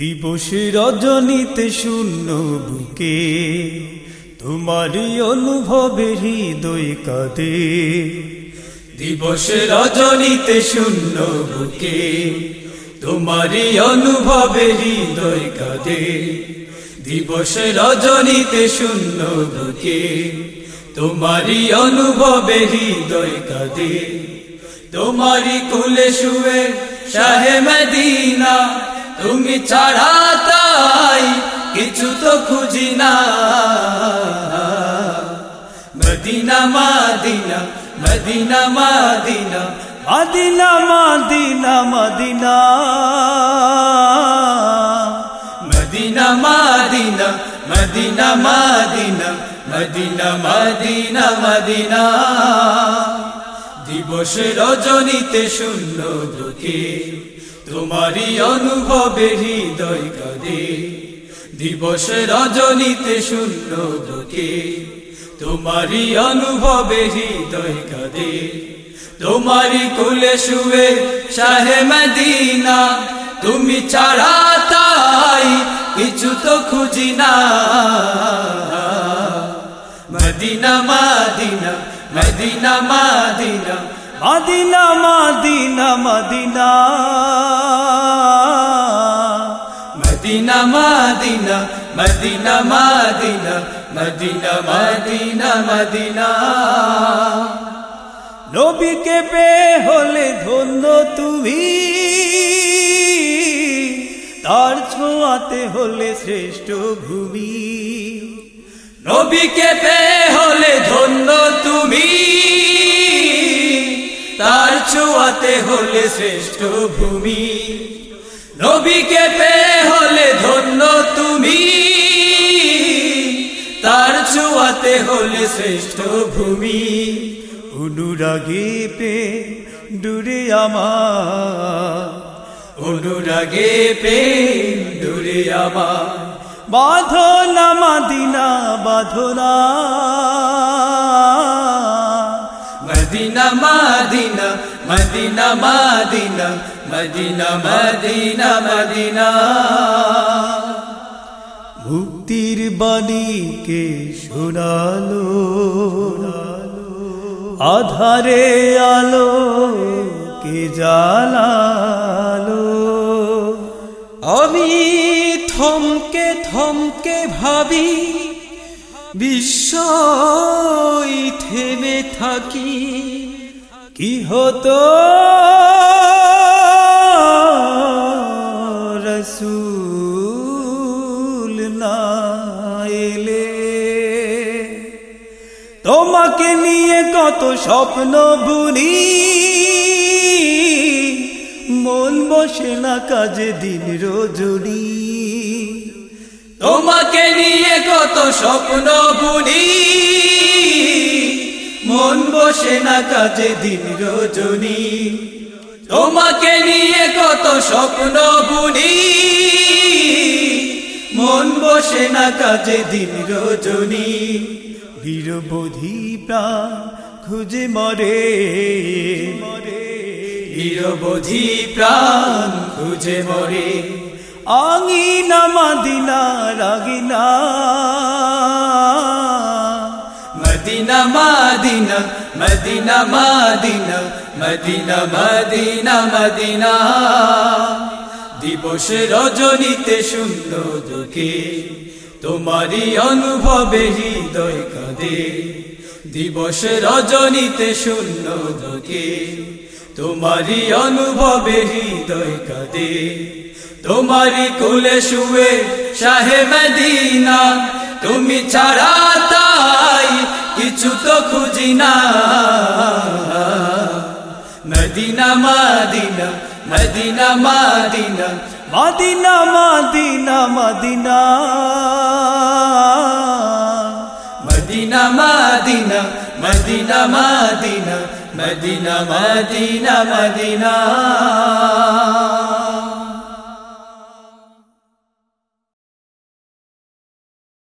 দিবসে রজনীতে শূন্য বুকে তোমারই অনুভবে হৃদয় কাঁদে। দিবসে রজনীতে শূন্য বুকে তোমারই অনুভবে হৃদয় কাঁদে। দিবসে রজনীতে শূন্য বুকে তোমারই অনুভবে হৃদয় কাঁদে। তোমারই কুলে শুয়ে শাহে মদিনা তুমি ছাড়া তাই কিছু তো খুঁজি না Medina Medina Medina Medina Medina Medina Medina Medina Medina Medina Medina Medina Medina Medina দিবস রজনীতে শূন্য দুঃখে তোমারই অনুভবে হৃদয় কাঁদে। দিবস রজনীতে শূন্য দুঃখে তোমারই অনুভবে হৃদয় কাঁদে। তোমারই কুলে শুয়ে শাহে মদিনা। তুমি ছাড়া তাই কিছু তো খুঁজি না। Medina Medina Medina, Medina Medina Medina, Medina. Medina, Medina Medina Medina, Medina Medina Medina. নবীকে পে হলে ধন্য তুমি। তার ছোঁয়াতে হলে শ্রেষ্ঠ ভূমি। নবীকে পে হলে ধন্য তুমি। ছোঁয়াতে হলে শ্রেষ্ঠ ভূমি। নবীকে পে হলে ধন্য তুমি। তার ছোঁয়াতে হলে শ্রেষ্ঠ ভূমি। অনুরাগে পে দূরে আমার। অনুরাগে পে দূরে আমার। বাঁধনা Medina Bandhna Medina Medina Medina Medina Medina Medina Medina মুক্তির বাণীকে শোনালো? আধারে আলো কে জালালো আমি থমকে থমকে ভাবি, বিস্ময় থেমে থাকি। কি হতো রসুল না এলে। তোমাকে নিয়ে কত স্বপ্ন বুনি। মন বসে না কাজে দিন রজনী। তোমাকে নিয়ে কত স্বপ্ন বুনি। মন বসে না কাজে দিন রজনী। তোমাকে নিয়ে কত স্বপ্ন বুনি। মন বসে না কাজে দিন রজনী। বীরবোধি প্রাণ খুঁজে মরে। বীরবোধি প্রাণ খুঁজে মরে। আঙিনা Medina রাগিনা। Medina Medina Medina Medina Medina Medina দিবস রজনীতে শূন্য দুঃখে, তোমারই অনুভবে হৃদয় কাঁদে। দিবস রজনীতে শূন্য দুঃখে, তোমারই অনুভবে হৃদয় কাঁদে। তোমারই কুলে শুয়ে শাহে মদিনা, তুমি ছাড়া খুঁজি না Medina Medina Medina Medina Medina Medina Medina Medina Medina Medina Medina Medina Medina Medina